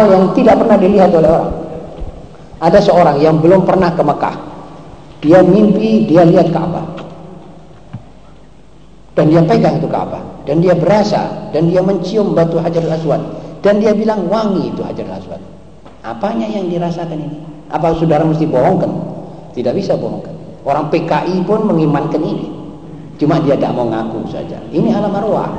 hal yang tidak pernah dilihat oleh orang. Ada seorang yang belum pernah ke Mekah. Dia mimpi, dia lihat Ka'bah. Dan dia pegang itu Ka'bah. Dan dia berasa. Dan dia mencium batu Hajar Aswad. Dan dia bilang wangi itu Hajar Aswad. Apanya yang dirasakan ini? Apa saudara mesti bohongkan? Tidak bisa bohongkan. Orang PKI pun mengimankan ini. Cuma dia tidak mau ngaku saja. Ini alam arwah.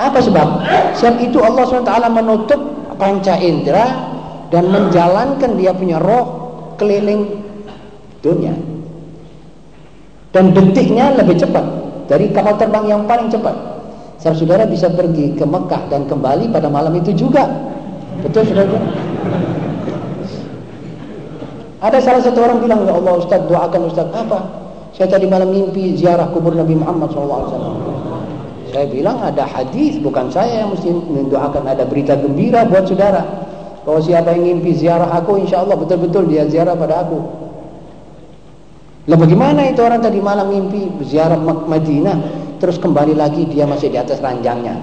Apa sebab? Sebab itu Allah SWT menutup panca indera dan menjalankan dia punya roh keliling dunia. Dan detiknya lebih cepat dari kapal terbang yang paling cepat. Sebab saudara bisa pergi ke Mekah dan kembali pada malam itu juga. Betul saudara? Ada salah satu orang bilang, Ya Allah Ustaz doakan Ustaz. Apa? Saya tadi malam mimpi ziarah kubur Nabi Muhammad SAW. Saya bilang ada hadis, bukan saya yang mesti mendoakan. Ada berita gembira buat saudara. Bahwa siapa yang mimpi ziarah aku, insya Allah betul-betul dia ziarah pada aku. Lah bagaimana itu orang tadi malam mimpi ziarah Madinah, terus kembali lagi dia masih di atas ranjangnya.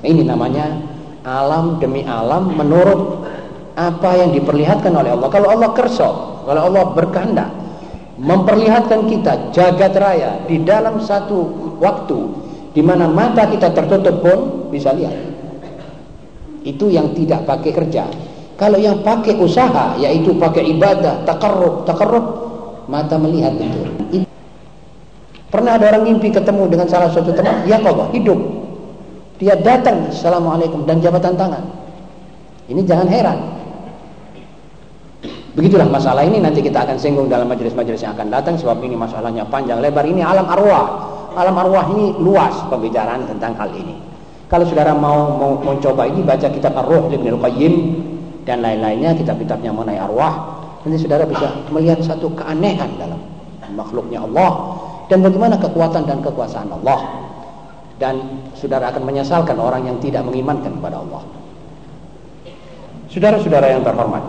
Ini namanya alam demi alam menurut apa yang diperlihatkan oleh Allah. Kalau Allah kerso, kalau Allah berkehendak memperlihatkan kita jagat raya di dalam satu waktu di mana mata kita tertutup pun bisa lihat. Itu yang tidak pakai kerja. Kalau yang pakai usaha yaitu pakai ibadah, takarrub, takarrub mata melihat itu. Pernah ada orang mimpi ketemu dengan salah satu teman, ya Allah, hidup. Dia datang, Assalamualaikum dan jabatan tangan. Ini jangan heran. Begitulah masalah ini nanti kita akan singgung dalam majelis-majelis yang akan datang sebab ini masalahnya panjang lebar. Ini alam arwah. Alam arwah ini luas pembicaraan tentang hal ini. Kalau saudara mau mau mencoba ini baca kitab Ar-Ruh Ibnu Qayyim dan lain-lainnya kitab-kitabnya mengenai arwah, nanti saudara bisa melihat satu keanehan dalam makhluknya Allah dan bagaimana kekuatan dan kekuasaan Allah. Dan saudara akan menyesalkan orang yang tidak mengimankan kepada Allah. Saudara-saudara yang terhormat,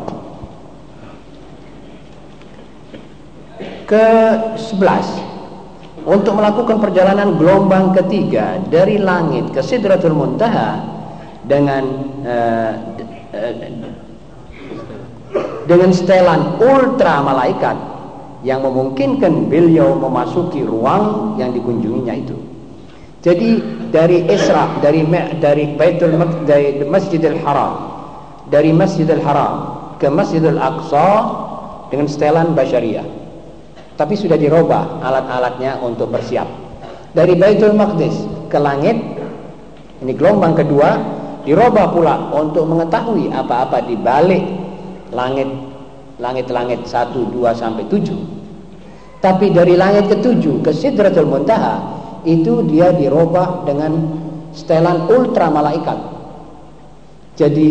ke-11 untuk melakukan perjalanan gelombang ketiga dari langit ke Sidratul Muntaha dengan uh, uh, dengan setelan ultra malaikat yang memungkinkan beliau memasuki ruang yang dikunjunginya itu. Jadi dari Isra dari dari Baitul dari Masjidil Haram dari Masjidil Haram ke Masjidil Aqsa dengan setelan basyariah tapi sudah dirubah alat-alatnya untuk bersiap. Dari Baitul Maqdis ke langit, ini gelombang kedua, dirubah pula untuk mengetahui apa-apa di balik langit langit-langit 1 2 sampai 7. Tapi dari langit ke-7 ke Sidratul Muntaha itu dia dirubah dengan setelan ultra malaikat. Jadi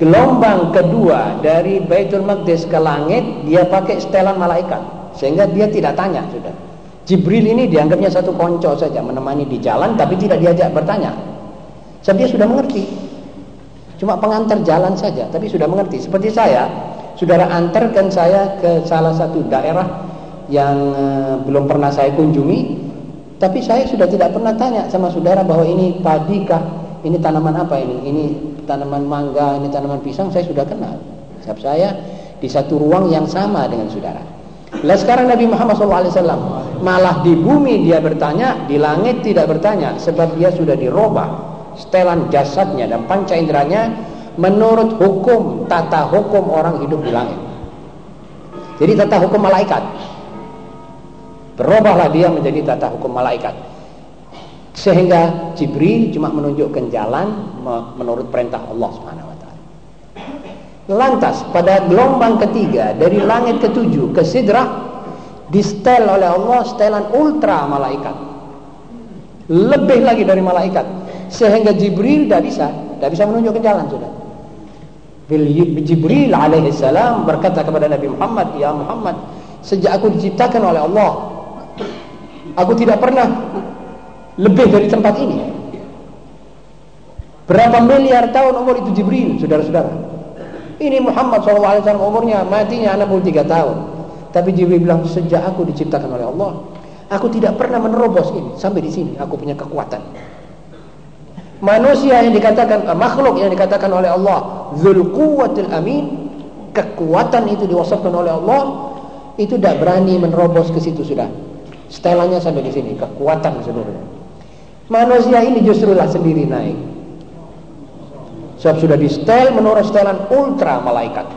gelombang kedua dari Baitul Maqdis ke langit dia pakai setelan malaikat. Sehingga dia tidak tanya sudah. Jibril ini dianggapnya satu konco saja menemani di jalan tapi tidak diajak bertanya. Sebab dia sudah mengerti. Cuma pengantar jalan saja tapi sudah mengerti. Seperti saya, saudara antarkan saya ke salah satu daerah yang uh, belum pernah saya kunjungi tapi saya sudah tidak pernah tanya sama saudara bahwa ini padi kah, ini tanaman apa ini? Ini tanaman mangga, ini tanaman pisang saya sudah kenal. Sebab saya di satu ruang yang sama dengan saudara. Lah sekarang Nabi Muhammad SAW malah di bumi dia bertanya, di langit tidak bertanya, sebab dia sudah dirubah setelan jasadnya dan panca inderanya menurut hukum tata hukum orang hidup di langit. Jadi tata hukum malaikat. Berubahlah dia menjadi tata hukum malaikat. Sehingga Jibril cuma menunjukkan jalan menurut perintah Allah Subhanahu Lantas pada gelombang ketiga dari langit ketujuh ke sidrah distel oleh Allah setelan ultra malaikat. Lebih lagi dari malaikat sehingga Jibril tidak bisa, tidak bisa menunjukkan jalan sudah. Jibril alaihissalam berkata kepada Nabi Muhammad, "Ya Muhammad, sejak aku diciptakan oleh Allah, aku tidak pernah lebih dari tempat ini." Berapa miliar tahun umur itu Jibril, saudara-saudara? Ini Muhammad SAW umurnya matinya 63 tahun. Tapi Jibril bilang sejak aku diciptakan oleh Allah, aku tidak pernah menerobos ini sampai di sini. Aku punya kekuatan. Manusia yang dikatakan eh, makhluk yang dikatakan oleh Allah Zul Quwwatil Amin, kekuatan itu diwasapkan oleh Allah, itu tidak berani menerobos ke situ sudah. Setelannya sampai di sini, kekuatan seluruhnya. Manusia ini justru lah sendiri naik. Sebab sudah di setel menurut setelan ultra malaikat.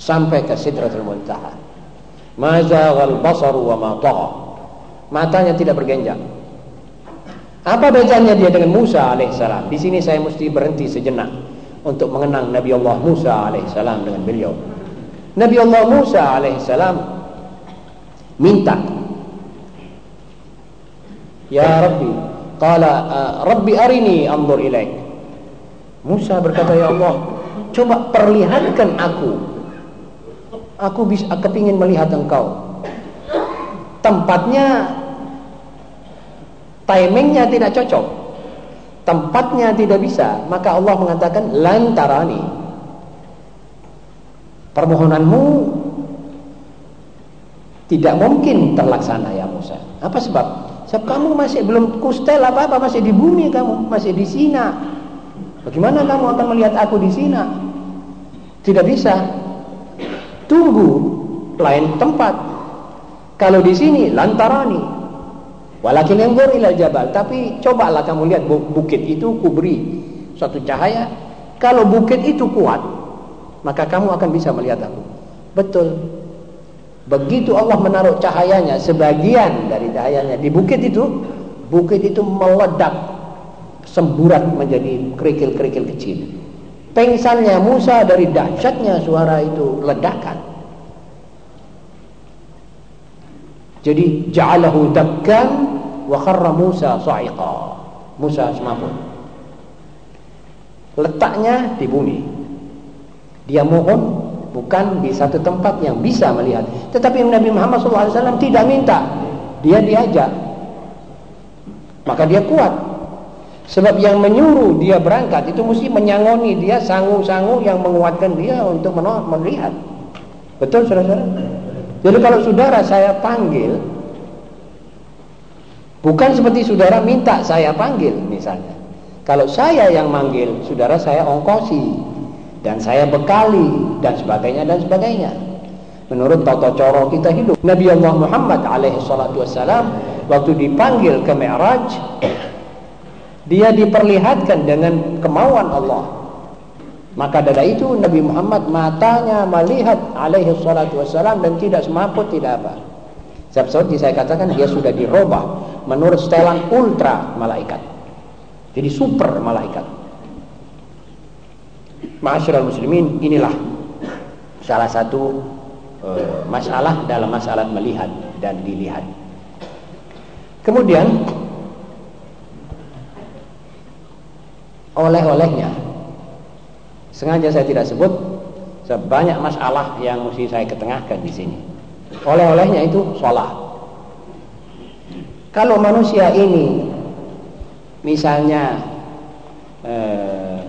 Sampai ke Sidratul Muntaha. Mazaghal basaru wa ma Matanya tidak bergenjang. Apa bedanya dia dengan Musa alaihissalam? Di sini saya mesti berhenti sejenak untuk mengenang Nabi Allah Musa alaihissalam dengan beliau. Nabi Allah Musa alaihissalam minta, Ya Rabbi, qala uh, Rabbi arini anzur ilaik. Musa berkata, Ya Allah, coba perlihatkan aku. Aku bisa kepingin melihat engkau. Tempatnya timingnya tidak cocok. Tempatnya tidak bisa. Maka Allah mengatakan lantarani. Permohonanmu tidak mungkin terlaksana ya Musa. Apa sebab? Sebab kamu masih belum kustel apa-apa masih di bumi kamu masih di Sina bagaimana kamu akan melihat aku di Sina tidak bisa tunggu lain tempat kalau di sini lantarani Walakin yang ilal jabal. Tapi cobalah kamu lihat bukit itu kuberi suatu cahaya. Kalau bukit itu kuat, maka kamu akan bisa melihat aku. Betul. Begitu Allah menaruh cahayanya, sebagian dari cahayanya di bukit itu, bukit itu meledak, semburat menjadi kerikil-kerikil kecil. Pengsannya Musa dari dahsyatnya suara itu ledakan. Jadi ja'alahu dakkan wa kharra Musa sa'iqa. Musa semaput. Letaknya di bumi. Dia mohon bukan di satu tempat yang bisa melihat. Tetapi Nabi Muhammad SAW tidak minta. Dia diajak. Maka dia kuat. Sebab yang menyuruh dia berangkat itu mesti menyangoni dia sangu-sangu yang menguatkan dia untuk melihat. Betul saudara-saudara? Jadi kalau saudara saya panggil Bukan seperti saudara minta saya panggil misalnya Kalau saya yang manggil Saudara saya ongkosi Dan saya bekali Dan sebagainya dan sebagainya Menurut tata cara kita hidup Nabi Allah Muhammad alaihi salatu wassalam Waktu dipanggil ke Mi'raj Dia diperlihatkan dengan kemauan Allah maka dari itu Nabi Muhammad matanya melihat alaihi salatu wassalam dan tidak semaput tidak apa. Sebab seperti saya katakan dia sudah dirubah menurut setelan ultra malaikat. Jadi super malaikat. Ma'asyiral muslimin, inilah salah satu uh, masalah dalam masalah melihat dan dilihat. Kemudian oleh-olehnya Sengaja saya tidak sebut sebanyak masalah yang mesti saya ketengahkan di sini. Oleh-olehnya itu sholat. Kalau manusia ini misalnya eh,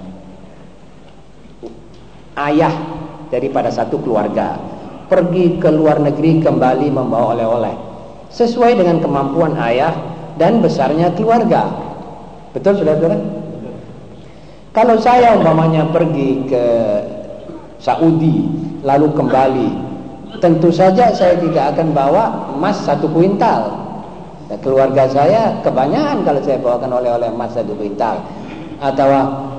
ayah daripada satu keluarga pergi ke luar negeri kembali membawa oleh-oleh sesuai dengan kemampuan ayah dan besarnya keluarga. Betul saudara-saudara? Kalau saya umpamanya pergi ke Saudi lalu kembali, tentu saja saya tidak akan bawa emas satu kuintal. Dan keluarga saya kebanyakan kalau saya bawakan oleh-oleh emas satu kuintal. Atau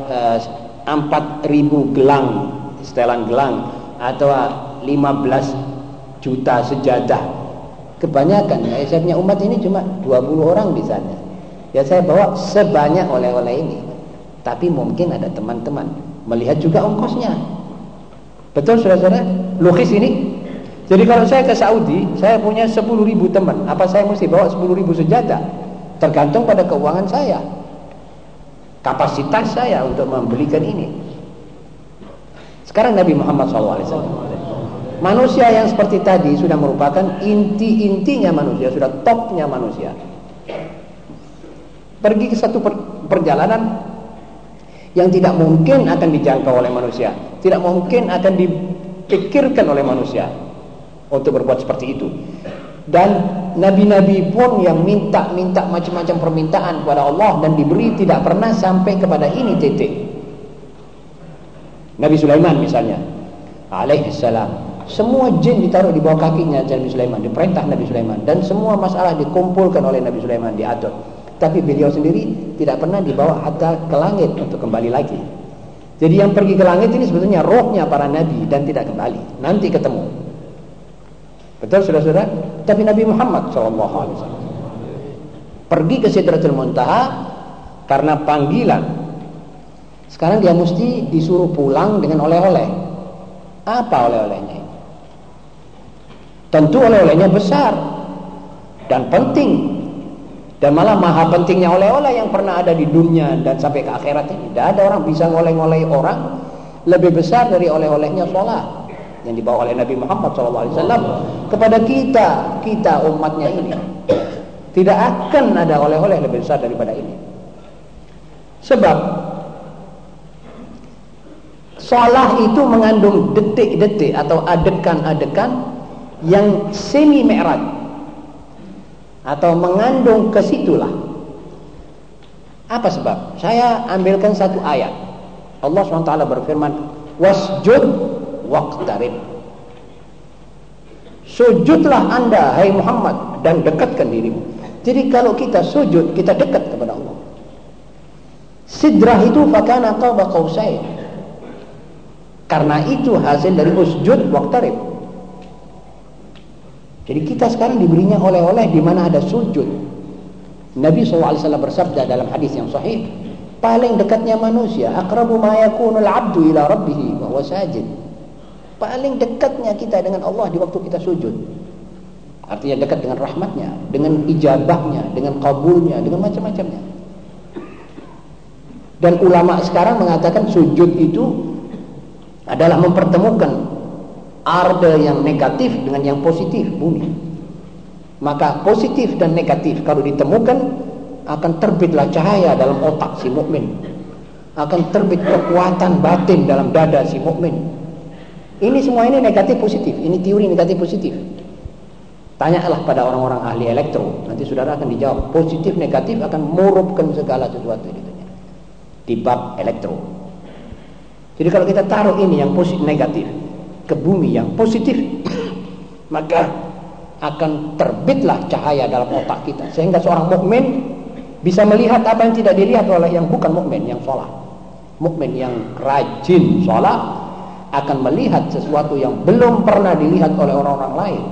eh, empat ribu gelang setelan gelang atau 15 juta sejadah. Kebanyakan ya, umat ini cuma 20 orang di sana. Ya saya bawa sebanyak oleh-oleh ini tapi mungkin ada teman-teman melihat juga ongkosnya. Betul saudara-saudara? Logis ini. Jadi kalau saya ke Saudi, saya punya 10 ribu teman. Apa saya mesti bawa 10 ribu senjata? Tergantung pada keuangan saya. Kapasitas saya untuk membelikan ini. Sekarang Nabi Muhammad SAW. Manusia yang seperti tadi sudah merupakan inti-intinya manusia, sudah topnya manusia. Pergi ke satu perjalanan yang tidak mungkin akan dijangkau oleh manusia, tidak mungkin akan dipikirkan oleh manusia untuk berbuat seperti itu. Dan nabi-nabi pun yang minta-minta macam-macam permintaan kepada Allah dan diberi tidak pernah sampai kepada ini titik. Nabi Sulaiman misalnya, alaihissalam. Semua jin ditaruh di bawah kakinya Nabi Sulaiman, diperintah Nabi Sulaiman dan semua masalah dikumpulkan oleh Nabi Sulaiman diatur. Tapi beliau sendiri tidak pernah dibawa hatta ke langit untuk kembali lagi. Jadi yang pergi ke langit ini sebetulnya rohnya para nabi dan tidak kembali. Nanti ketemu. Betul saudara-saudara? Tapi Nabi Muhammad SAW pergi ke Sidratul Muntaha karena panggilan. Sekarang dia mesti disuruh pulang dengan oleh-oleh. Apa oleh-olehnya? Tentu oleh-olehnya besar dan penting. Dan malah maha pentingnya oleh-oleh yang pernah ada di dunia dan sampai ke akhirat ini. Tidak ada orang bisa ngoleh-ngoleh orang lebih besar dari oleh-olehnya sholat yang dibawa oleh Nabi Muhammad SAW kepada kita, kita umatnya ini. Tidak akan ada oleh-oleh lebih besar daripada ini. Sebab Salah itu mengandung detik-detik atau adekan-adekan yang semi mi'raj atau mengandung ke situlah. Apa sebab? Saya ambilkan satu ayat. Allah SWT berfirman, "Wasjud waqtarib. Sujudlah anda hai Muhammad dan dekatkan dirimu. Jadi kalau kita sujud, kita dekat kepada Allah. Sidrah itu fakana qaba qausain. Karena itu hasil dari usjud waqtarib. Jadi kita sekarang diberinya oleh-oleh di mana ada sujud. Nabi SAW bersabda dalam hadis yang sahih, paling dekatnya manusia, akrabu ma yakunul abdu ila rabbih sajid. Paling dekatnya kita dengan Allah di waktu kita sujud. Artinya dekat dengan rahmatnya, dengan ijabahnya, dengan kabulnya, dengan macam-macamnya. Dan ulama sekarang mengatakan sujud itu adalah mempertemukan arde yang negatif dengan yang positif bumi. Maka positif dan negatif kalau ditemukan akan terbitlah cahaya dalam otak si mukmin. Akan terbit kekuatan batin dalam dada si mukmin ini semua ini negatif positif. Ini teori negatif positif. Tanyalah pada orang-orang ahli elektro. Nanti saudara akan dijawab. Positif negatif akan merubahkan segala sesuatu di dunia. Di bab elektro. Jadi kalau kita taruh ini yang positif negatif ke bumi yang positif, maka akan terbitlah cahaya dalam otak kita sehingga seorang mukmin bisa melihat apa yang tidak dilihat oleh yang bukan mukmin yang sholat. Mukmin yang rajin sholat akan melihat sesuatu yang belum pernah dilihat oleh orang-orang lain.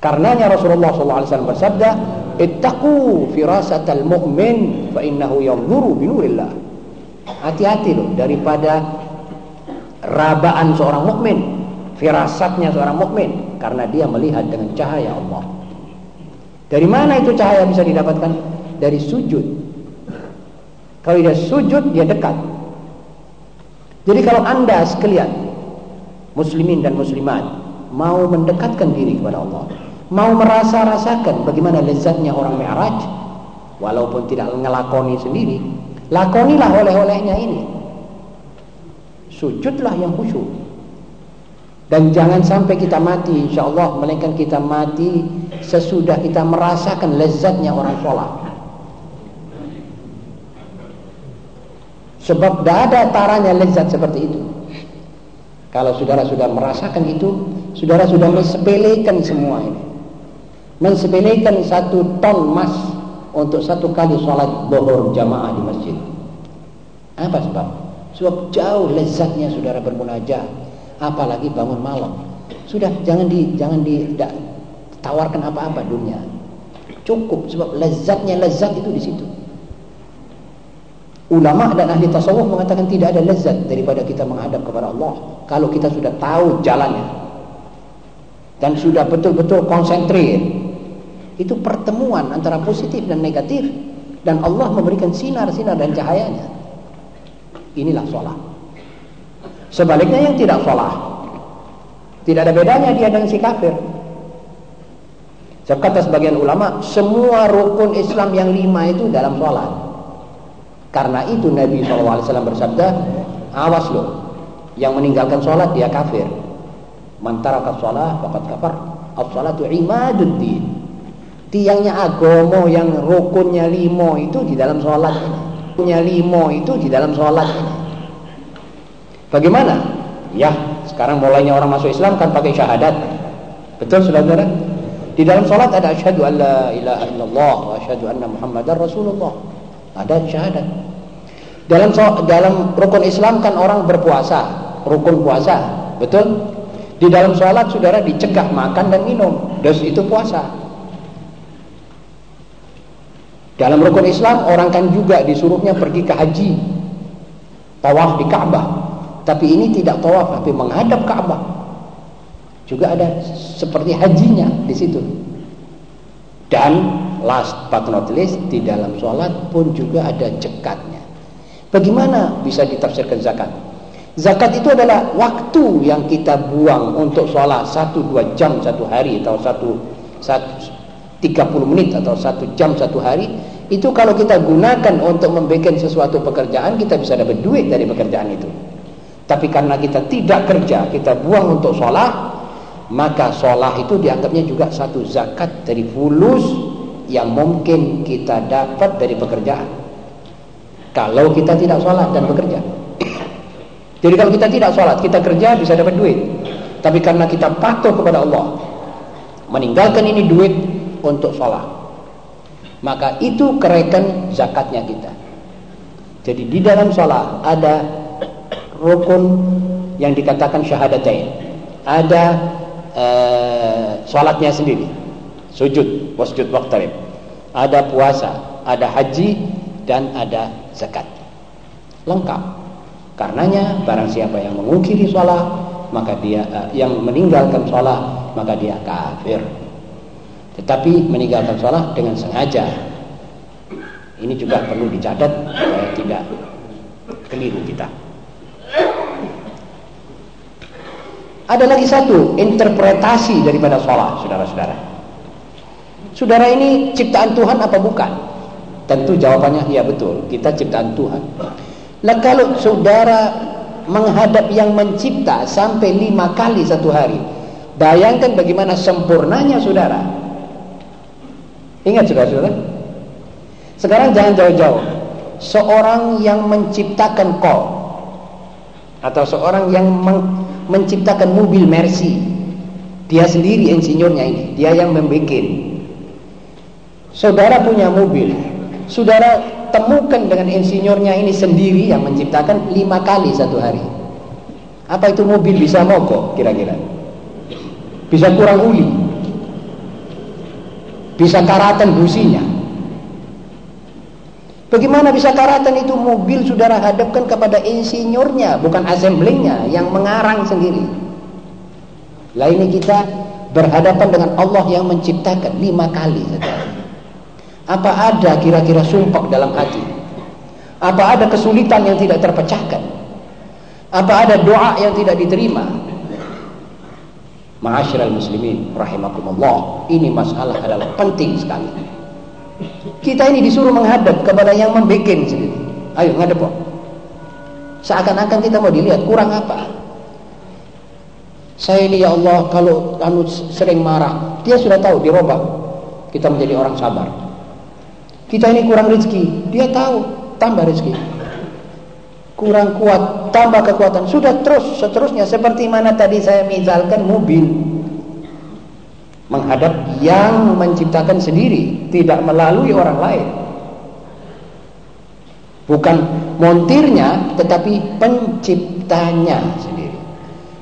Karenanya Rasulullah SAW bersabda, "Ittaqu firasatal mu'min fa innahu yanzuru binurillah." Hati-hati loh daripada rabaan seorang mukmin, firasatnya seorang mukmin karena dia melihat dengan cahaya Allah. Dari mana itu cahaya bisa didapatkan? Dari sujud. Kalau dia sujud, dia dekat jadi kalau anda sekalian muslimin dan muslimat mau mendekatkan diri kepada Allah, mau merasa-rasakan bagaimana lezatnya orang Mi'raj walaupun tidak ngelakoni sendiri, lakonilah oleh-olehnya ini. Sujudlah yang khusyuk. Dan jangan sampai kita mati insyaallah melainkan kita mati sesudah kita merasakan lezatnya orang sholat. Sebab tidak ada taranya lezat seperti itu. Kalau saudara sudah merasakan itu, saudara sudah mensepelekan semua ini. Mensepelekan satu ton emas untuk satu kali sholat bohor jamaah di masjid. Apa sebab? Sebab jauh lezatnya saudara bermunajat, apalagi bangun malam. Sudah jangan di jangan di tawarkan apa-apa dunia. Cukup sebab lezatnya lezat itu di situ. Ulama dan ahli tasawuf mengatakan tidak ada lezat daripada kita menghadap kepada Allah kalau kita sudah tahu jalannya dan sudah betul-betul konsentrir. Itu pertemuan antara positif dan negatif dan Allah memberikan sinar-sinar dan cahayanya. Inilah sholat. Sebaliknya yang tidak sholat tidak ada bedanya dia dengan si kafir. Sebab kata sebagian ulama, semua rukun Islam yang lima itu dalam sholat. Karena itu Nabi SAW bersabda, awas loh, yang meninggalkan sholat dia kafir. Mantaraka sholat, fakat kafar. As-salatu imaduddin. Tiangnya agomo yang rukunnya limo itu di dalam sholat. Rukunnya limo itu di dalam sholat. Bagaimana? Ya, sekarang mulainya orang masuk Islam kan pakai syahadat. Betul saudara? Di dalam sholat ada asyhadu an la ilaha illallah wa asyhadu anna muhammadar rasulullah. Ada syahadat. Dalam dalam rukun Islam kan orang berpuasa, rukun puasa. Betul? Di dalam sholat saudara dicegah makan dan minum. Dos itu puasa. Dalam rukun Islam orang kan juga disuruhnya pergi ke haji. Tawaf di Ka'bah. Tapi ini tidak tawaf tapi menghadap Ka'bah. Juga ada seperti hajinya di situ. Dan last but not least di dalam sholat pun juga ada cekatnya. Bagaimana bisa ditafsirkan zakat? Zakat itu adalah waktu yang kita buang untuk sholat satu dua jam satu hari atau satu, satu 30 menit atau satu jam satu hari itu kalau kita gunakan untuk membuat sesuatu pekerjaan kita bisa dapat duit dari pekerjaan itu. Tapi karena kita tidak kerja kita buang untuk sholat maka sholat itu dianggapnya juga satu zakat dari fulus yang mungkin kita dapat dari pekerjaan. Kalau kita tidak sholat dan bekerja. Jadi kalau kita tidak sholat kita kerja bisa dapat duit. Tapi karena kita patuh kepada Allah meninggalkan ini duit untuk sholat maka itu kereken zakatnya kita. Jadi di dalam sholat ada rukun yang dikatakan syahadatain. Ada uh, sholatnya sendiri. Sujud wasjud waktarib ada puasa ada haji dan ada zakat. Lengkap. Karenanya barang siapa yang mengukiri sholat maka dia uh, yang meninggalkan sholat maka dia kafir tetapi meninggalkan sholat dengan sengaja. Ini juga perlu dicatat supaya tidak keliru kita. Ada lagi satu interpretasi daripada sholat saudara-saudara. Saudara ini ciptaan Tuhan apa bukan? Tentu jawabannya iya betul kita ciptaan Tuhan. Nah kalau saudara menghadap yang mencipta sampai lima kali satu hari bayangkan bagaimana sempurnanya saudara Ingat juga saudara. Sekarang jangan jauh-jauh. Seorang yang menciptakan kol atau seorang yang menciptakan mobil Mercy, dia sendiri insinyurnya ini, dia yang membuat. Saudara punya mobil, saudara temukan dengan insinyurnya ini sendiri yang menciptakan lima kali satu hari. Apa itu mobil bisa mogok kira-kira? Bisa kurang uli? Bisa karatan businya. Bagaimana bisa karatan itu? Mobil saudara hadapkan kepada insinyurnya bukan assemblingnya yang mengarang sendiri. Lah ini kita berhadapan dengan Allah yang menciptakan lima kali saudara apa ada kira-kira sumpah dalam hati? Apa ada kesulitan yang tidak terpecahkan? Apa ada doa yang tidak diterima Ma'asyiral muslimin rahimakumullah. Ini masalah adalah penting sekali. Kita ini disuruh menghadap kepada yang membuat sendiri. Ayo ngadep kok. Seakan-akan kita mau dilihat kurang apa. Saya ini ya Allah kalau anu sering marah, dia sudah tahu dirobak. Kita menjadi orang sabar. Kita ini kurang rezeki, dia tahu tambah rezeki. Kurang kuat, tambah kekuatan. Sudah terus seterusnya seperti mana tadi saya misalkan mobil menghadap yang menciptakan sendiri, tidak melalui orang lain. Bukan montirnya, tetapi penciptanya sendiri.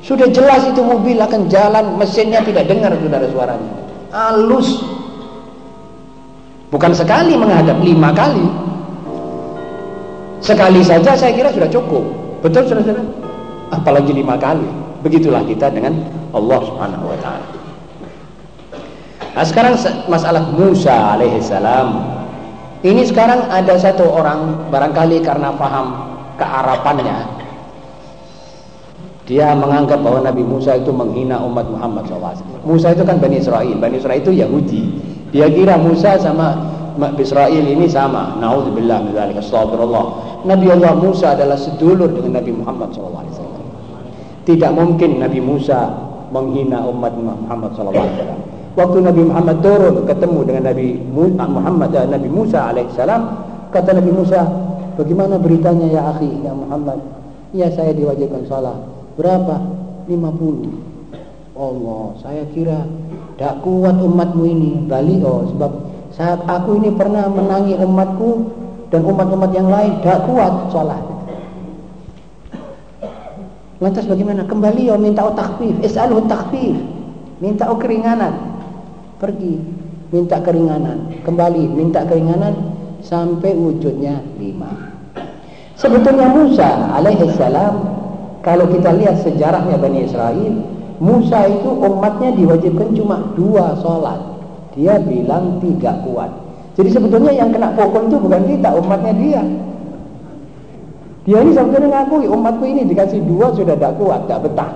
Sudah jelas itu mobil akan jalan, mesinnya tidak dengar saudara suaranya. Halus. Bukan sekali menghadap, lima kali. Sekali saja saya kira sudah cukup. Betul saudara-saudara? Apalagi lima kali. Begitulah kita dengan Allah Subhanahu wa taala. Nah, sekarang masalah Musa alaihissalam. Ini sekarang ada satu orang barangkali karena paham kearapannya dia menganggap bahwa Nabi Musa itu menghina umat Muhammad SAW. Musa itu kan Bani Israel. Bani Israel itu Yahudi. Dia kira Musa sama Israel ini sama. Dzalik. Astagfirullah. Nabi Allah Musa adalah sedulur dengan Nabi Muhammad SAW. Tidak mungkin Nabi Musa menghina umat Muhammad SAW. Waktu Nabi Muhammad turun ketemu dengan Nabi Muhammad dan Nabi Musa alaihissalam, kata Nabi Musa, bagaimana beritanya ya akhi ya Muhammad? Ya saya diwajibkan salat. Berapa? 50. Allah, saya kira tidak kuat umatmu ini. Bali oh sebab saat aku ini pernah menangi umatku dan umat-umat yang lain tidak kuat sholat. Lantas bagaimana? Kembali oh minta takfif, is'aluhu takfif. Minta oh keringanan. Pergi minta keringanan, kembali minta keringanan sampai wujudnya lima. Sebetulnya Musa alaihissalam kalau kita lihat sejarahnya Bani Israel, Musa itu umatnya diwajibkan cuma dua sholat. Dia bilang tidak kuat. Jadi sebetulnya yang kena pokok itu bukan kita, umatnya dia. Dia ini sebetulnya ngakui umatku ini dikasih dua sudah tidak kuat, tidak betah.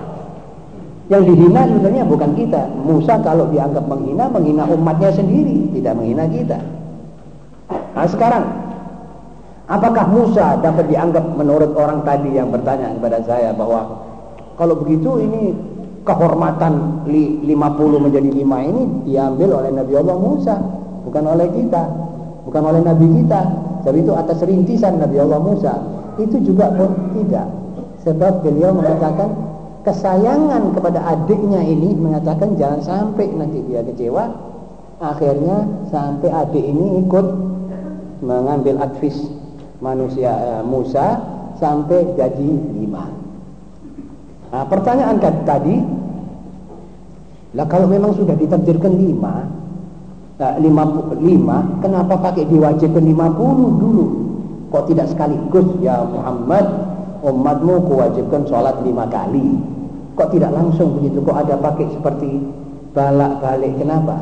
Yang dihina sebetulnya bukan kita. Musa kalau dianggap menghina, menghina umatnya sendiri, tidak menghina kita. Nah sekarang Apakah Musa dapat dianggap menurut orang tadi yang bertanya kepada saya bahwa kalau begitu ini kehormatan 50 menjadi 5 ini diambil oleh Nabi Allah Musa, bukan oleh kita, bukan oleh Nabi kita. Sebab itu atas rintisan Nabi Allah Musa. Itu juga pun tidak. Sebab beliau mengatakan kesayangan kepada adiknya ini mengatakan jangan sampai nanti dia kecewa. Akhirnya sampai adik ini ikut mengambil advis manusia uh, Musa sampai jadi lima. Nah, pertanyaan tadi, lah kalau memang sudah ditakdirkan lima, nah, lima, lima, kenapa pakai diwajibkan lima puluh dulu? Kok tidak sekaligus ya Muhammad, umatmu kewajibkan sholat lima kali? Kok tidak langsung begitu? Kok ada pakai seperti balak balik? Kenapa?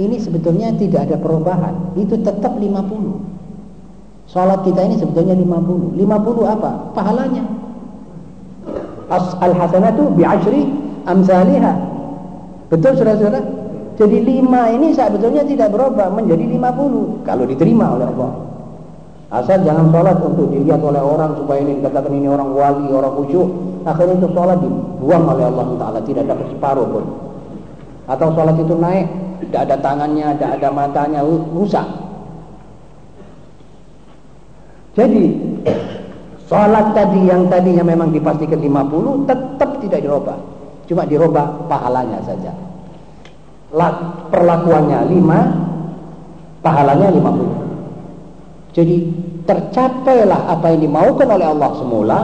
Ini sebetulnya tidak ada perubahan. Itu tetap lima puluh. Salat kita ini sebetulnya 50. 50 apa? Pahalanya. Al-hasanatu bi'ashri amsalihah. Betul saudara-saudara? Jadi 5 ini sebetulnya tidak berubah menjadi 50 kalau diterima oleh Allah. Asal jangan sholat untuk dilihat oleh orang supaya ini dikatakan ini orang wali, orang khusyuk. Akhirnya itu sholat dibuang oleh Allah Taala tidak dapat separuh pun. Atau sholat itu naik, tidak ada tangannya, tidak ada matanya, rusak. Jadi Sholat tadi yang tadinya memang dipastikan 50 tetap tidak dirubah. Cuma dirubah pahalanya saja. Perlakuannya 5, pahalanya 50. Jadi tercapailah apa yang dimaukan oleh Allah semula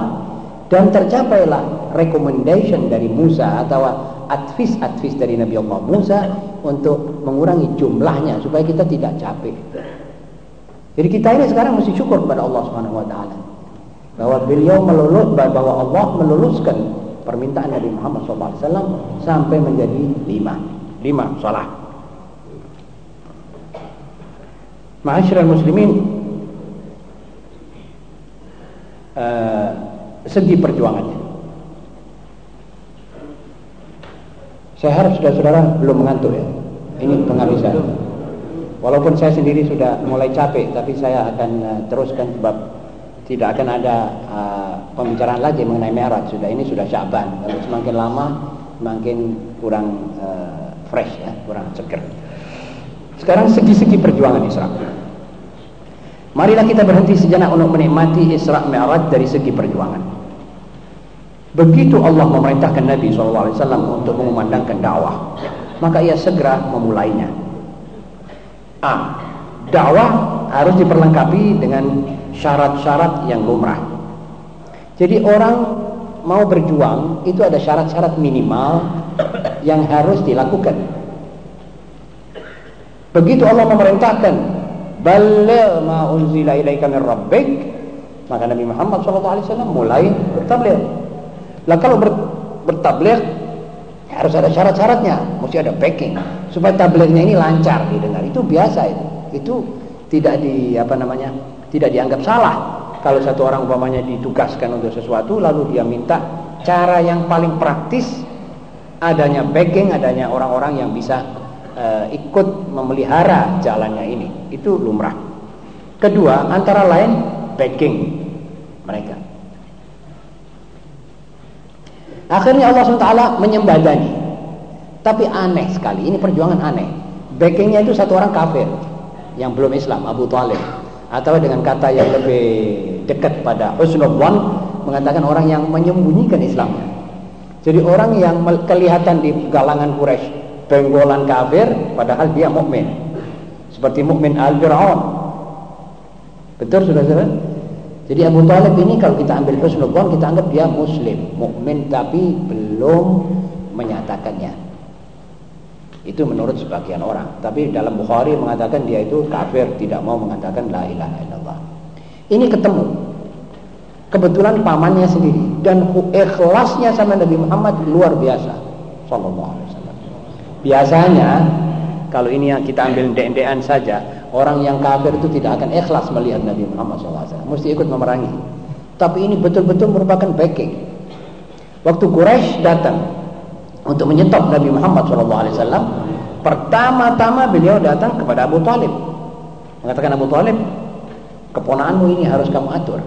dan tercapailah recommendation dari Musa atau advis-advis dari Nabi Allah Musa untuk mengurangi jumlahnya supaya kita tidak capek. Jadi kita ini sekarang mesti syukur kepada Allah Subhanahu wa taala bahwa beliau melulus bahwa Allah meluluskan permintaan Nabi Muhammad SAW sampai menjadi lima lima salah. Ma'asyiral muslimin uh, segi perjuangannya. Saya harap saudara-saudara belum mengantuk ya. Ini penghabisan. Walaupun saya sendiri sudah mulai capek, tapi saya akan uh, teruskan sebab tidak akan ada uh, pembicaraan lagi mengenai Mi'raj. Sudah ini sudah Syaban. Semakin lama semakin kurang uh, fresh ya, kurang seger. Sekarang segi-segi perjuangan Isra. Marilah kita berhenti sejenak untuk menikmati Isra Mi'raj dari segi perjuangan. Begitu Allah memerintahkan Nabi SAW untuk mengumandangkan dakwah, maka ia segera memulainya. A. Dakwah harus diperlengkapi dengan syarat-syarat yang lumrah. Jadi orang mau berjuang itu ada syarat-syarat minimal yang harus dilakukan. Begitu Allah memerintahkan, "Balligh ma unzila ilaika min rabbik", maka Nabi Muhammad SAW mulai bertabligh. Lah kalau ber, bertabligh harus ada syarat-syaratnya, mesti ada backing supaya tablighnya ini lancar didengar. Itu biasa itu. Itu tidak di apa namanya? tidak dianggap salah. Kalau satu orang umpamanya ditugaskan untuk sesuatu lalu dia minta cara yang paling praktis adanya backing, adanya orang-orang yang bisa uh, ikut memelihara jalannya ini. Itu lumrah. Kedua, antara lain backing mereka. Akhirnya Allah SWT menyembadani. Tapi aneh sekali, ini perjuangan aneh. Backingnya itu satu orang kafir yang belum Islam, Abu Talib. Atau dengan kata yang lebih dekat pada husnul mengatakan orang yang menyembunyikan Islamnya. Jadi orang yang kelihatan di galangan Quraisy penggolan kafir padahal dia mukmin. Seperti mukmin Al-Fir'aun. Betul Saudara-saudara? Jadi Abu Talib ini kalau kita ambil husnul kita anggap dia muslim, mukmin tapi belum menyatakannya. Itu menurut sebagian orang. Tapi dalam Bukhari mengatakan dia itu kafir, tidak mau mengatakan la ilaha illallah. Ini ketemu. Kebetulan pamannya sendiri dan ikhlasnya sama Nabi Muhammad luar biasa sallallahu alaihi wasallam. Biasanya kalau ini yang kita ambil dendean saja, Orang yang kafir itu tidak akan ikhlas melihat Nabi Muhammad SAW. Mesti ikut memerangi. Tapi ini betul-betul merupakan backing. Waktu Quraisy datang untuk menyetop Nabi Muhammad SAW, pertama-tama beliau datang kepada Abu Talib. Mengatakan Abu Talib, keponaanmu ini harus kamu atur.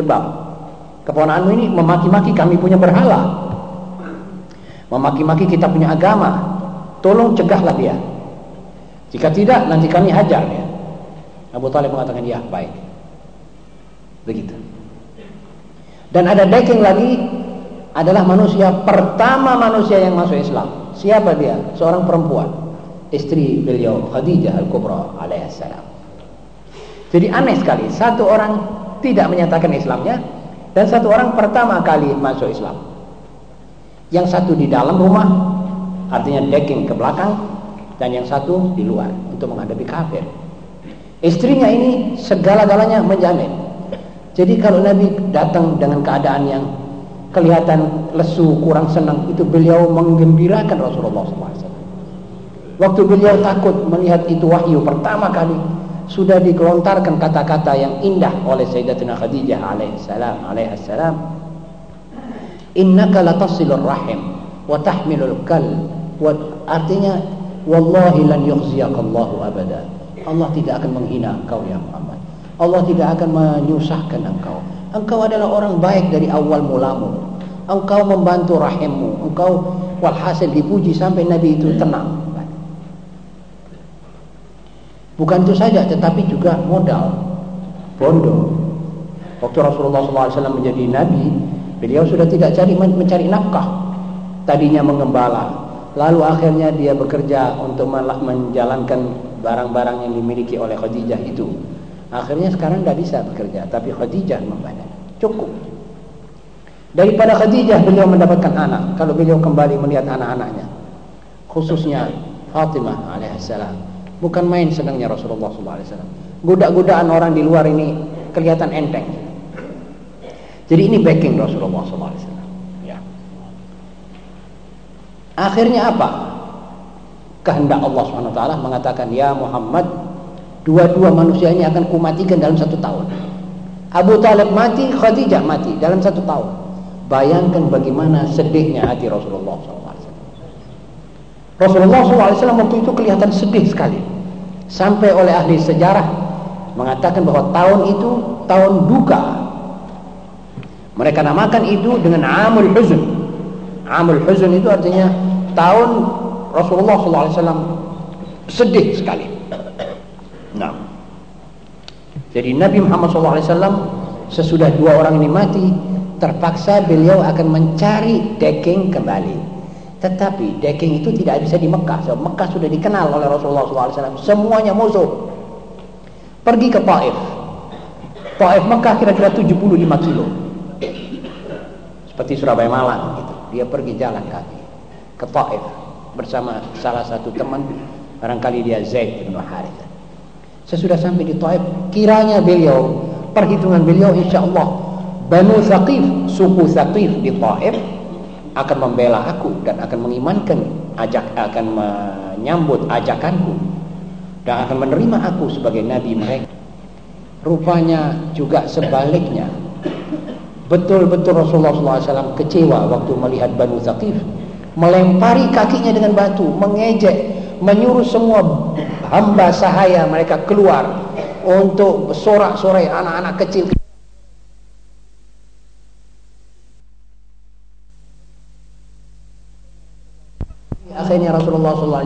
Sebab keponaanmu ini memaki-maki kami punya berhala memaki-maki kita punya agama, tolong cegahlah dia. Jika tidak, nanti kami hajar dia. Abu Talib mengatakan, ya baik. Begitu. Dan ada backing lagi adalah manusia pertama manusia yang masuk Islam. Siapa dia? Seorang perempuan, istri beliau Khadijah Al-Kubra alaihissalam. Jadi aneh sekali, satu orang tidak menyatakan Islamnya dan satu orang pertama kali masuk Islam. Yang satu di dalam rumah, artinya decking ke belakang, dan yang satu di luar untuk menghadapi kafir. Istrinya ini segala-galanya menjamin. Jadi kalau Nabi datang dengan keadaan yang kelihatan lesu, kurang senang, itu beliau menggembirakan Rasulullah SAW. Waktu beliau takut melihat itu wahyu pertama kali sudah dikelontarkan kata-kata yang indah oleh Sayyidatina Khadijah alaihissalam alaihissalam innaka latasilur rahim wa tahmilul kal wa artinya wallahi lan yukhziyakallahu abada. Allah tidak akan menghina engkau ya Muhammad. Allah tidak akan menyusahkan engkau. Engkau adalah orang baik dari awal mulamu. Engkau membantu rahimmu. Engkau walhasil dipuji sampai Nabi itu tenang bukan itu saja tetapi juga modal bondo waktu Rasulullah SAW menjadi Nabi Beliau sudah tidak cari mencari nafkah. Tadinya mengembala, lalu akhirnya dia bekerja untuk menjalankan barang-barang yang dimiliki oleh Khadijah itu. Akhirnya sekarang tidak bisa bekerja, tapi Khadijah membantu. Cukup. Daripada Khadijah beliau mendapatkan anak. Kalau beliau kembali melihat anak-anaknya, khususnya Fatimah alaihissalam, bukan main senangnya Rasulullah SAW. Gudak-gudaan orang di luar ini kelihatan enteng. Jadi ini backing Rasulullah SAW. Ya. Akhirnya apa? Kehendak Allah SWT mengatakan, Ya Muhammad, dua-dua manusia ini akan kumatikan dalam satu tahun. Abu Talib mati, Khadijah mati dalam satu tahun. Bayangkan bagaimana sedihnya hati Rasulullah SAW. Rasulullah SAW waktu itu kelihatan sedih sekali. Sampai oleh ahli sejarah mengatakan bahwa tahun itu tahun duka mereka namakan itu dengan Amul Huzn. Amul Huzn itu artinya tahun Rasulullah SAW sedih sekali. Nah, jadi Nabi Muhammad SAW sesudah dua orang ini mati, terpaksa beliau akan mencari decking kembali. Tetapi decking itu tidak bisa di Mekah. So, Mekah sudah dikenal oleh Rasulullah SAW. Semuanya musuh. Pergi ke Taif. Taif Mekah kira-kira 75 kilo seperti Surabaya Malang gitu. Dia pergi jalan kaki ke Taif bersama salah satu teman barangkali dia Zaid bin Harithah. Sesudah sampai di Taif, kiranya beliau perhitungan beliau insya Allah Banu Thaqif, suku Thaqif di Taif akan membela aku dan akan mengimankan ajak akan menyambut ajakanku dan akan menerima aku sebagai nabi mereka. Rupanya juga sebaliknya Betul-betul Rasulullah SAW kecewa waktu melihat Banu Thaqif melempari kakinya dengan batu, mengejek, menyuruh semua hamba sahaya mereka keluar untuk sorak-sorai anak-anak kecil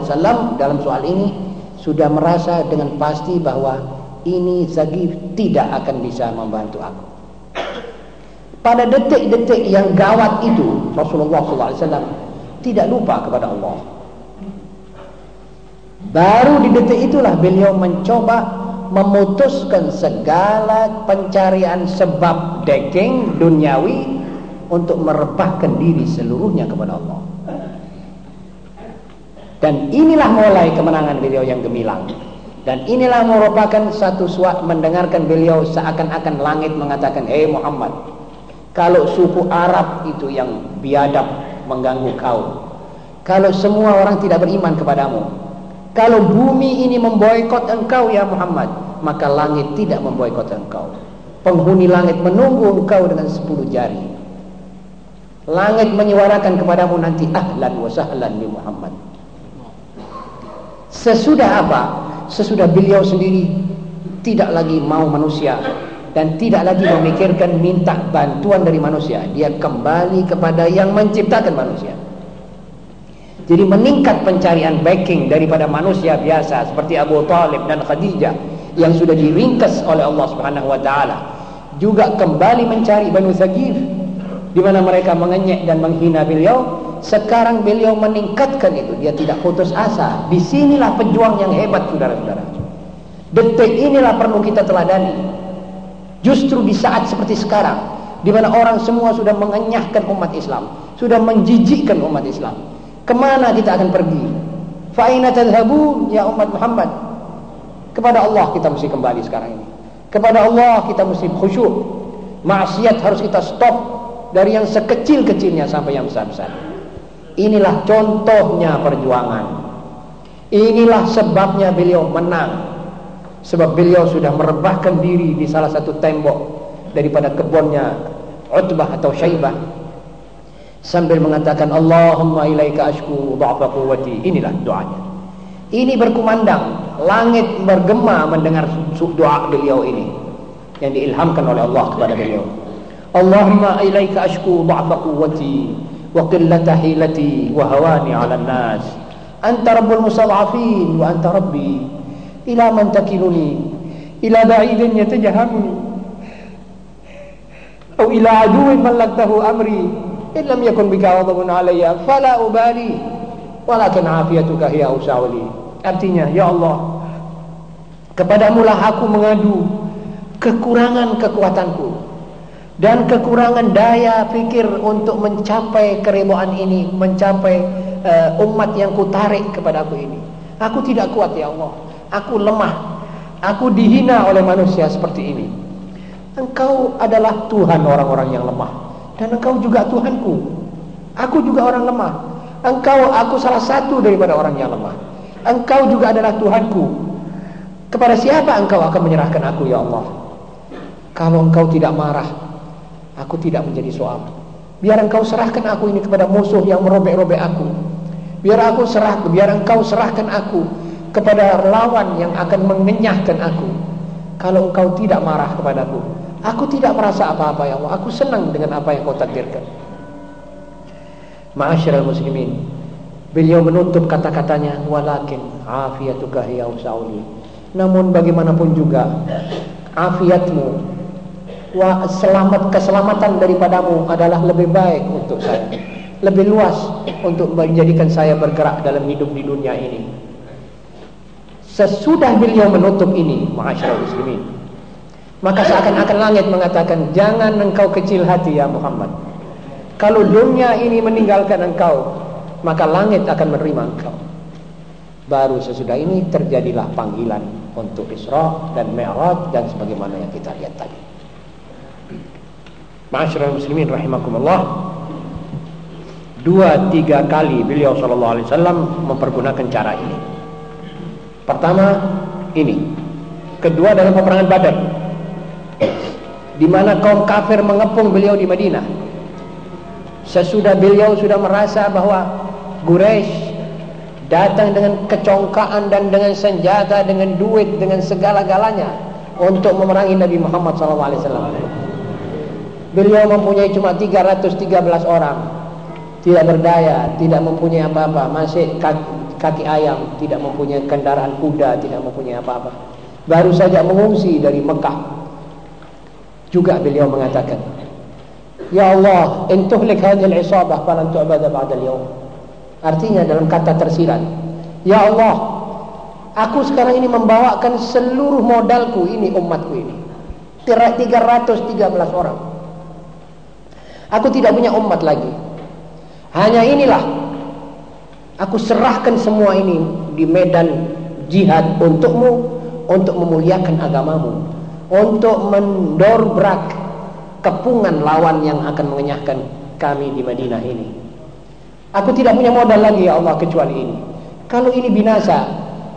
Wasallam dalam soal ini sudah merasa dengan pasti bahwa ini Zagif tidak akan bisa membantu aku. Pada detik-detik yang gawat itu Rasulullah SAW tidak lupa kepada Allah. Baru di detik itulah beliau mencoba memutuskan segala pencarian sebab daging duniawi untuk merebahkan diri seluruhnya kepada Allah. Dan inilah mulai kemenangan beliau yang gemilang. Dan inilah merupakan satu suat mendengarkan beliau seakan-akan langit mengatakan, Hei Muhammad, kalau suku Arab itu yang biadab mengganggu kau, kalau semua orang tidak beriman kepadamu, kalau bumi ini memboikot engkau ya Muhammad, maka langit tidak memboikot engkau. Penghuni langit menunggu engkau dengan sepuluh jari. Langit menyuarakan kepadamu nanti ahlan wa sahlan bi Muhammad. Sesudah apa? sesudah beliau sendiri tidak lagi mau manusia dan tidak lagi memikirkan minta bantuan dari manusia. Dia kembali kepada yang menciptakan manusia. Jadi meningkat pencarian backing daripada manusia biasa seperti Abu Talib dan Khadijah yang sudah diringkas oleh Allah Subhanahu wa taala. Juga kembali mencari Banu Thaqif di mana mereka mengenyek dan menghina beliau sekarang beliau meningkatkan itu. Dia tidak putus asa. Di sinilah pejuang yang hebat, saudara-saudara. Detik inilah perlu kita teladani. Justru di saat seperti sekarang, di mana orang semua sudah mengenyahkan umat Islam, sudah menjijikkan umat Islam. Ke mana kita akan pergi? Fa'ina tadhabu ya umat Muhammad. Kepada Allah kita mesti kembali sekarang ini. Kepada Allah kita mesti khusyuk. Maksiat harus kita stop dari yang sekecil-kecilnya sampai yang besar-besar. Inilah contohnya perjuangan. Inilah sebabnya beliau menang. Sebab beliau sudah merebahkan diri di salah satu tembok daripada kebunnya Utbah atau Syaibah sambil mengatakan Allahumma ilaika ashku dha'fa quwwati. Inilah doanya. Ini berkumandang, langit bergema mendengar doa beliau ini yang diilhamkan oleh Allah kepada beliau. Allahumma ilaika ashku dha'fa quwwati wa qillata hilati wa hawani 'ala nas anta rabbul mustad'afin wa anta rabbi. Ila man takiluni. Ila ba'idin yatajahamuni aw ila aduwwin mallaktahu amri. In lam yakun bika ghadabun 'alayya fala walakin 'afiyatuka hiya awsa'u artinya ya Allah kepadamulah aku mengadu kekurangan kekuatanku dan kekurangan daya pikir untuk mencapai keribuan ini, mencapai uh, umat yang kutarik kepada aku ini. Aku tidak kuat ya Allah. Aku lemah. Aku dihina oleh manusia seperti ini. Engkau adalah Tuhan orang-orang yang lemah dan engkau juga Tuhanku. Aku juga orang lemah. Engkau aku salah satu daripada orang yang lemah. Engkau juga adalah Tuhanku. Kepada siapa engkau akan menyerahkan aku ya Allah? Kalau engkau tidak marah, Aku tidak menjadi soal. Biar engkau serahkan aku ini kepada musuh yang merobek-robek aku. Biar aku serah, biar engkau serahkan aku kepada lawan yang akan mengenyahkan aku. Kalau engkau tidak marah kepadaku, aku tidak merasa apa-apa ya Allah. Aku senang dengan apa yang kau takdirkan. Ma'asyiral muslimin. Beliau menutup kata-katanya, walakin afiyatuka hiya usauli. Namun bagaimanapun juga afiatmu wa selamat keselamatan daripadamu adalah lebih baik untuk saya. Lebih luas untuk menjadikan saya bergerak dalam hidup di dunia ini. Sesudah beliau menutup ini ma'asyiral muslimin maka seakan-akan langit mengatakan jangan engkau kecil hati ya Muhammad. Kalau dunia ini meninggalkan engkau maka langit akan menerima engkau. Baru sesudah ini terjadilah panggilan untuk Isra dan Mi'raj dan sebagaimana yang kita lihat tadi Ma'asyiral muslimin rahimakumullah. Dua tiga kali beliau sallallahu alaihi wasallam mempergunakan cara ini. Pertama ini. Kedua dalam peperangan Badar. Di mana kaum kafir mengepung beliau di Madinah. Sesudah beliau sudah merasa bahwa Quraisy datang dengan kecongkaan dan dengan senjata, dengan duit, dengan segala-galanya untuk memerangi Nabi Muhammad wasallam. Beliau mempunyai cuma 313 orang. Tidak berdaya, tidak mempunyai apa-apa, masih kaki ayam, tidak mempunyai kendaraan kuda, tidak mempunyai apa-apa. Baru saja mengungsi dari Mekah. Juga beliau mengatakan, Ya Allah, in tuhlik hadhihi al-isabah falan tu'bada ba'da al-yawm. Artinya dalam kata tersirat, Ya Allah, aku sekarang ini membawakan seluruh modalku ini umatku ini. 313 orang. Aku tidak punya umat lagi. Hanya inilah aku serahkan semua ini di medan jihad untukmu untuk memuliakan agamamu, untuk mendobrak kepungan lawan yang akan mengenyahkan kami di Madinah ini. Aku tidak punya modal lagi ya Allah kecuali ini. Kalau ini binasa,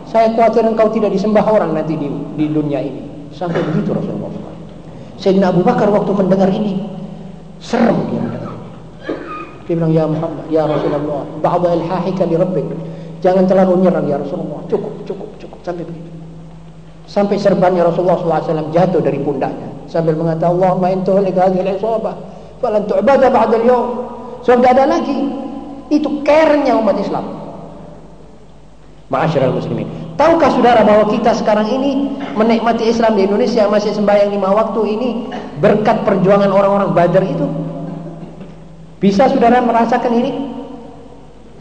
saya khawatir engkau tidak disembah orang nanti di, di dunia ini. Sampai begitu Rasulullah. Sayyidina Abu Bakar waktu mendengar ini serem dia mendengar. Dia bilang ya Muhammad, ya Rasulullah, ba'da ilhahika li rabbik. Jangan terlalu nyerang ya Rasulullah. Cukup, cukup, cukup sampai begitu. Sampai serbannya Rasulullah SAW jatuh dari pundaknya sambil mengatakan Allahumma in tuhlik hadhihi al-isabah falan tu'bada ba'da al-yawm. So tidak ada lagi. Itu care-nya umat Islam. Ma'asyiral muslimin. Tahukah saudara bahwa kita sekarang ini menikmati Islam di Indonesia masih sembahyang lima waktu ini berkat perjuangan orang-orang Badar itu? Bisa saudara merasakan ini?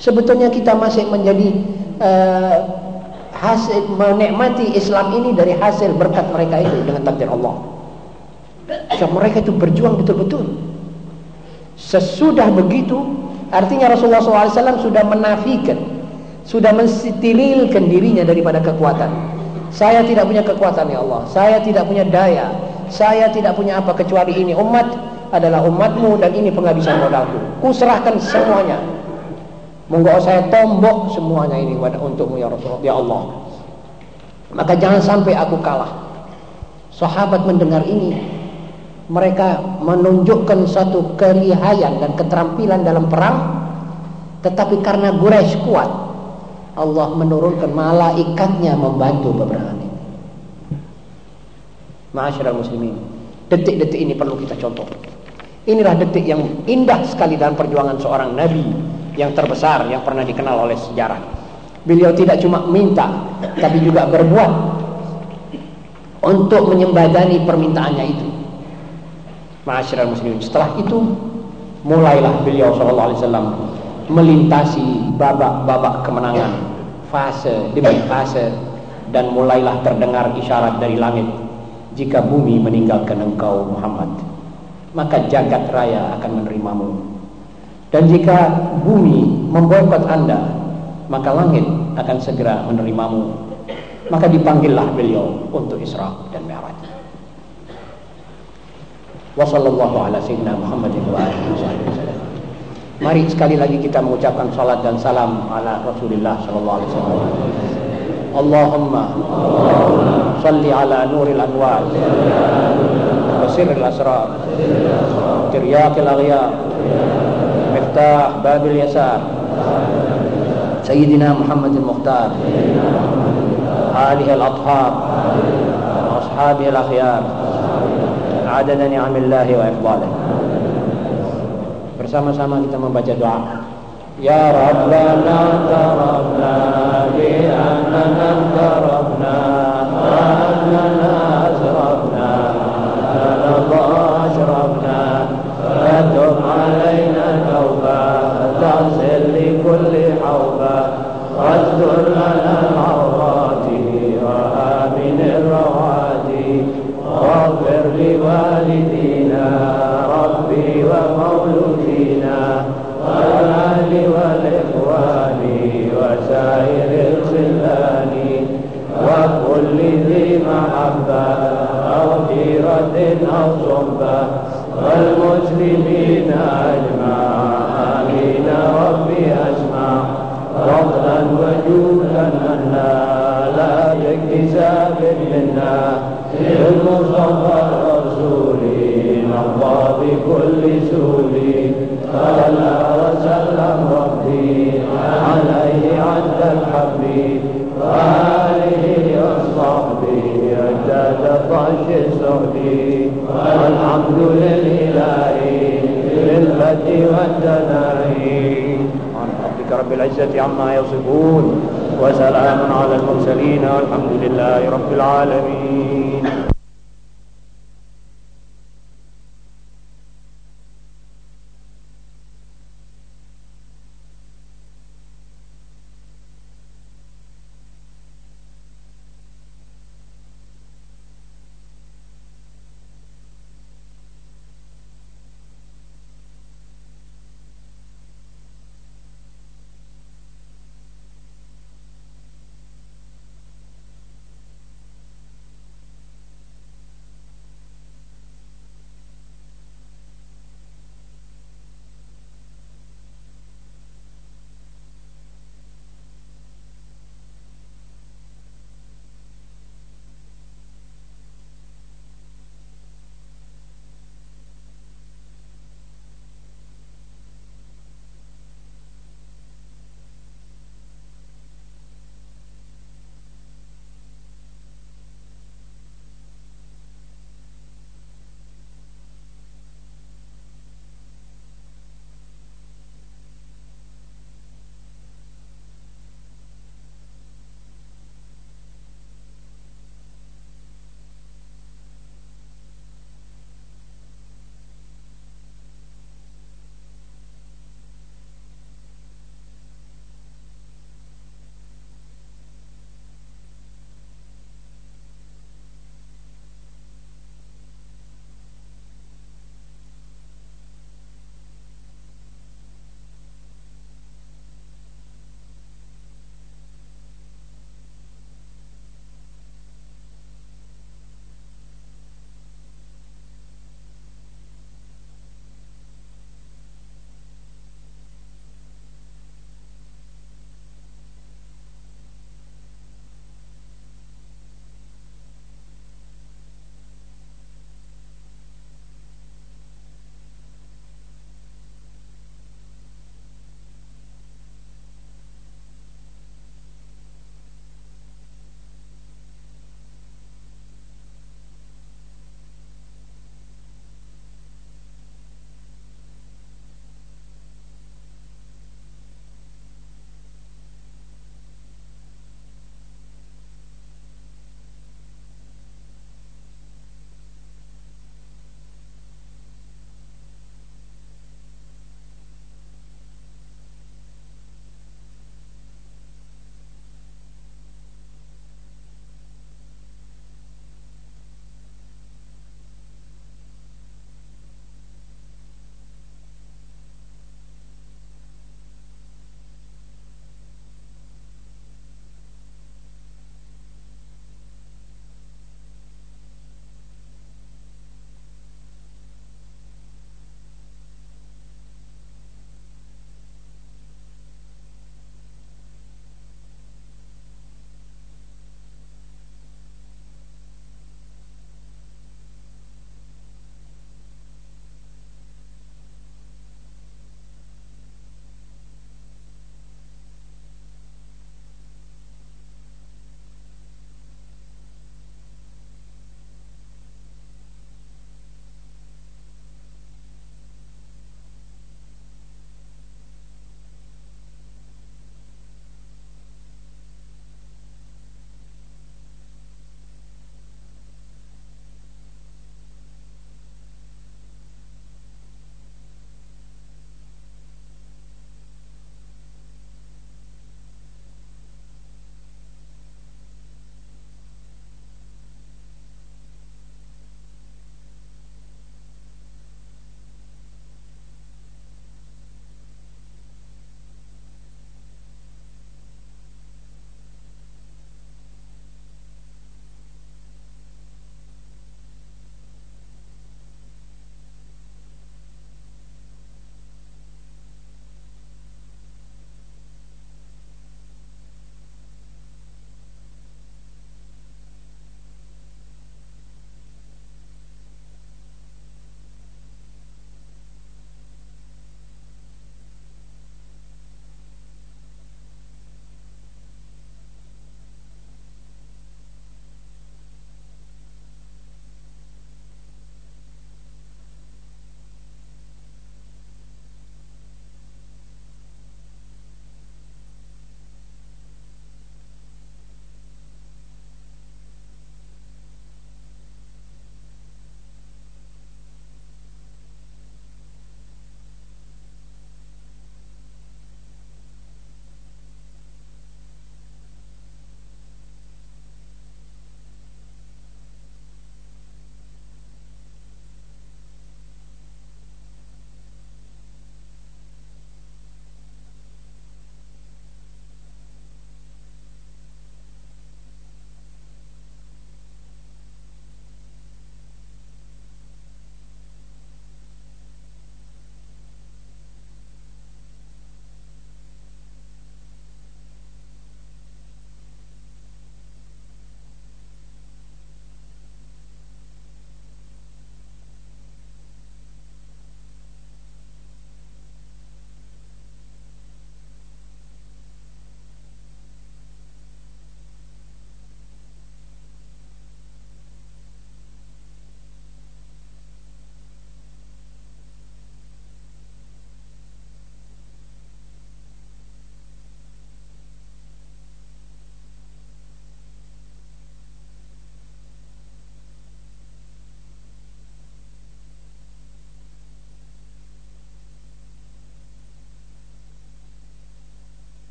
Sebetulnya kita masih menjadi uh, hasil menikmati Islam ini dari hasil berkat mereka itu dengan takdir Allah. So, mereka itu berjuang betul-betul. Sesudah begitu, artinya Rasulullah SAW sudah menafikan sudah mensitililkan dirinya daripada kekuatan. Saya tidak punya kekuatan ya Allah. Saya tidak punya daya. Saya tidak punya apa kecuali ini umat adalah umatmu dan ini penghabisan modalku. Ku serahkan semuanya. Monggo saya tombok semuanya ini untukmu ya Rasulullah ya Allah. Maka jangan sampai aku kalah. Sahabat mendengar ini mereka menunjukkan satu kelihayan dan keterampilan dalam perang tetapi karena Quraisy kuat Allah menurunkan malaikatnya membantu peperangan ini. Ma'asyiral muslimin, detik-detik ini perlu kita contoh. Inilah detik yang indah sekali dalam perjuangan seorang nabi yang terbesar yang pernah dikenal oleh sejarah. Beliau tidak cuma minta, tapi juga berbuat untuk menyembadani permintaannya itu. Ma'asyiral muslimin, setelah itu mulailah beliau sallallahu melintasi babak-babak kemenangan. Fase demi fase. Dan mulailah terdengar isyarat dari langit. Jika bumi meninggalkan engkau Muhammad maka jagat raya akan menerimamu. Dan jika bumi memboikot anda maka langit akan segera menerimamu. Maka dipanggillah beliau untuk Isra dan Mi'raj. Wa sallallahu ala sayyidina Muhammadin wa alihi wasallam Mari sekali lagi kita mengucapkan salat dan salam ala Rasulullah sallallahu alaihi wasallam. Allahumma salli ala nuril anwar wa sirril asrar tiryaqil aghyar miftah babil yasar سيدنا محمد المختار آله الأطهار وأصحابه الأخيار عدد نعم الله وإفضاله Bersama-sama kita membaca doa. Ya Rabbana tarabna bi annana tarabna annana